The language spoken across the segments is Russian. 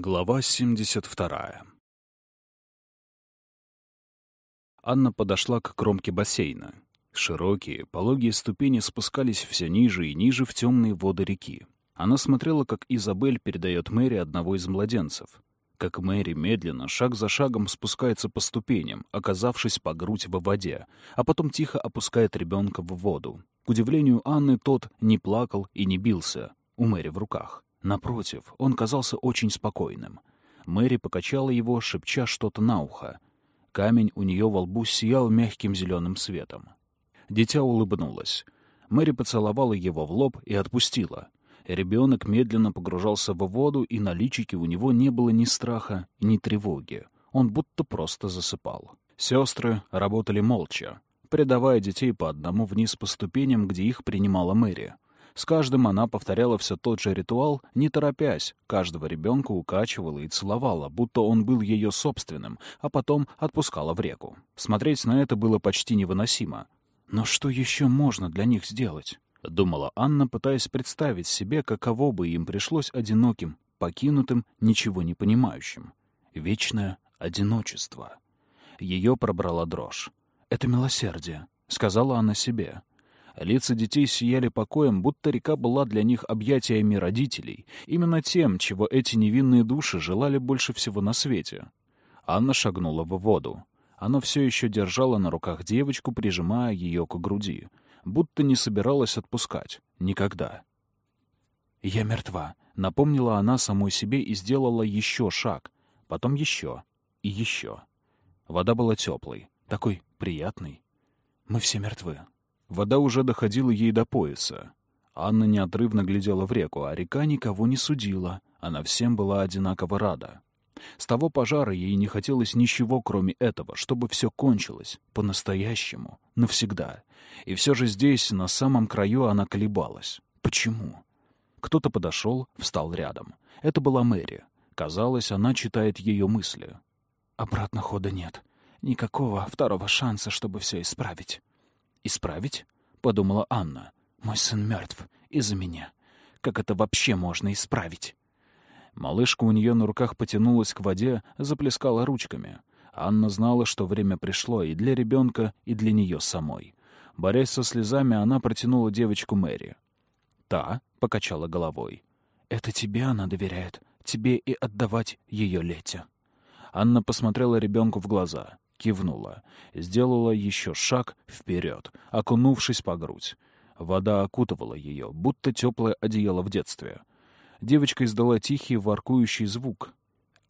Глава 72 Анна подошла к кромке бассейна. Широкие, пологие ступени спускались все ниже и ниже в темные воды реки. Она смотрела, как Изабель передает Мэри одного из младенцев. Как Мэри медленно, шаг за шагом спускается по ступеням, оказавшись по грудь в воде, а потом тихо опускает ребенка в воду. К удивлению Анны, тот не плакал и не бился, у Мэри в руках. Напротив, он казался очень спокойным. Мэри покачала его, шепча что-то на ухо. Камень у нее во лбу сиял мягким зеленым светом. Дитя улыбнулось. Мэри поцеловала его в лоб и отпустила. Ребенок медленно погружался в воду, и на личике у него не было ни страха, ни тревоги. Он будто просто засыпал. Сестры работали молча, предавая детей по одному вниз по ступеням, где их принимала Мэри — с каждым она повторяла все тот же ритуал, не торопясь, каждого ребенка укачивала и целовала, будто он был ее собственным, а потом отпускала в реку. Смотреть на это было почти невыносимо. «Но что еще можно для них сделать?» — думала Анна, пытаясь представить себе, каково бы им пришлось одиноким, покинутым, ничего не понимающим. Вечное одиночество. Ее пробрала дрожь. «Это милосердие», — сказала она себе. Лица детей сияли покоем, будто река была для них объятиями родителей, именно тем, чего эти невинные души желали больше всего на свете. Анна шагнула в воду. Она все еще держала на руках девочку, прижимая ее к груди, будто не собиралась отпускать. Никогда. «Я мертва», — напомнила она самой себе и сделала еще шаг, потом еще и еще. Вода была теплой, такой приятной. «Мы все мертвы», Вода уже доходила ей до пояса. Анна неотрывно глядела в реку, а река никого не судила. Она всем была одинаково рада. С того пожара ей не хотелось ничего, кроме этого, чтобы все кончилось, по-настоящему, навсегда. И все же здесь, на самом краю, она колебалась. Почему? Кто-то подошел, встал рядом. Это была Мэри. Казалось, она читает ее мысли. «Обратно хода нет. Никакого второго шанса, чтобы все исправить. «Исправить?» — подумала Анна. «Мой сын мертв. Из-за меня. Как это вообще можно исправить?» Малышка у нее на руках потянулась к воде, заплескала ручками. Анна знала, что время пришло и для ребенка, и для нее самой. Борясь со слезами, она протянула девочку Мэри. Та покачала головой. «Это тебе она доверяет. Тебе и отдавать ее Лете». Анна посмотрела ребенку в глаза кивнула, сделала еще шаг вперед, окунувшись по грудь. Вода окутывала ее, будто теплое одеяло в детстве. Девочка издала тихий воркующий звук.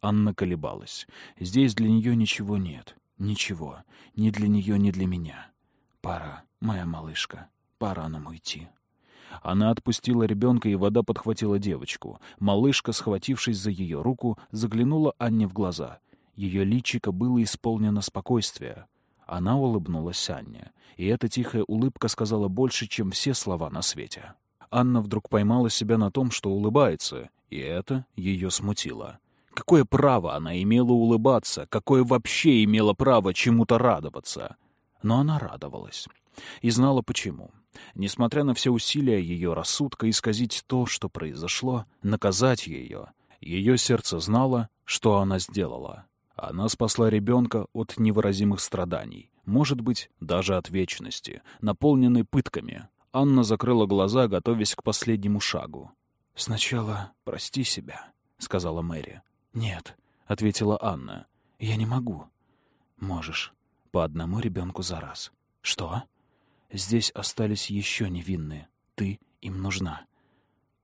Анна колебалась. Здесь для нее ничего нет. Ничего. Ни для нее, ни для меня. Пора, моя малышка. Пора нам уйти. Она отпустила ребенка, и вода подхватила девочку. Малышка, схватившись за ее руку, заглянула Анне в глаза — ее личико было исполнено спокойствия. Она улыбнулась Анне, и эта тихая улыбка сказала больше, чем все слова на свете. Анна вдруг поймала себя на том, что улыбается, и это ее смутило. Какое право она имела улыбаться? Какое вообще имела право чему-то радоваться? Но она радовалась. И знала почему. Несмотря на все усилия ее рассудка исказить то, что произошло, наказать ее, ее сердце знало, что она сделала. Она спасла ребенка от невыразимых страданий, может быть, даже от вечности, наполненной пытками. Анна закрыла глаза, готовясь к последнему шагу. «Сначала прости себя», — сказала Мэри. «Нет», — ответила Анна. «Я не могу». «Можешь. По одному ребенку за раз». «Что?» «Здесь остались еще невинные. Ты им нужна».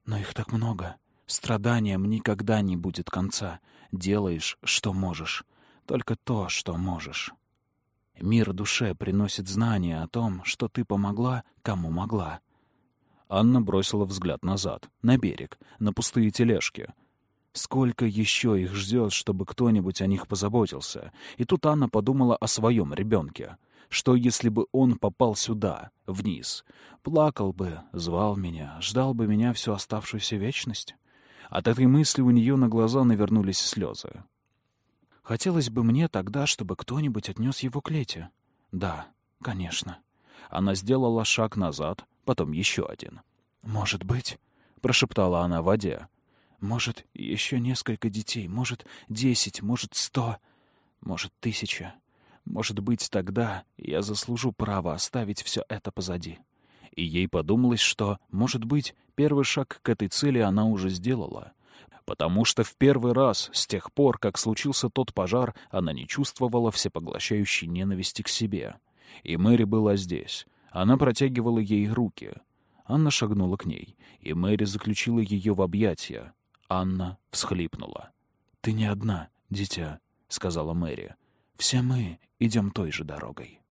«Но их так много. Страданиям никогда не будет конца. Делаешь, что можешь. Только то, что можешь. Мир душе приносит знание о том, что ты помогла, кому могла. Анна бросила взгляд назад, на берег, на пустые тележки. Сколько еще их ждет, чтобы кто-нибудь о них позаботился? И тут Анна подумала о своем ребенке. Что, если бы он попал сюда, вниз? Плакал бы, звал меня, ждал бы меня всю оставшуюся вечность? От этой мысли у нее на глаза навернулись слезы. Хотелось бы мне тогда, чтобы кто-нибудь отнес его к Лете. Да, конечно. Она сделала шаг назад, потом еще один. «Может быть», — прошептала она в воде, — Может, еще несколько детей, может, десять, может, сто, может, тысяча. Может быть, тогда я заслужу право оставить все это позади. И ей подумалось, что, может быть, первый шаг к этой цели она уже сделала. Потому что в первый раз с тех пор, как случился тот пожар, она не чувствовала всепоглощающей ненависти к себе. И Мэри была здесь. Она протягивала ей руки. Анна шагнула к ней, и Мэри заключила ее в объятия. Анна всхлипнула. «Ты не одна, дитя», — сказала Мэри. «Все мы идем той же дорогой».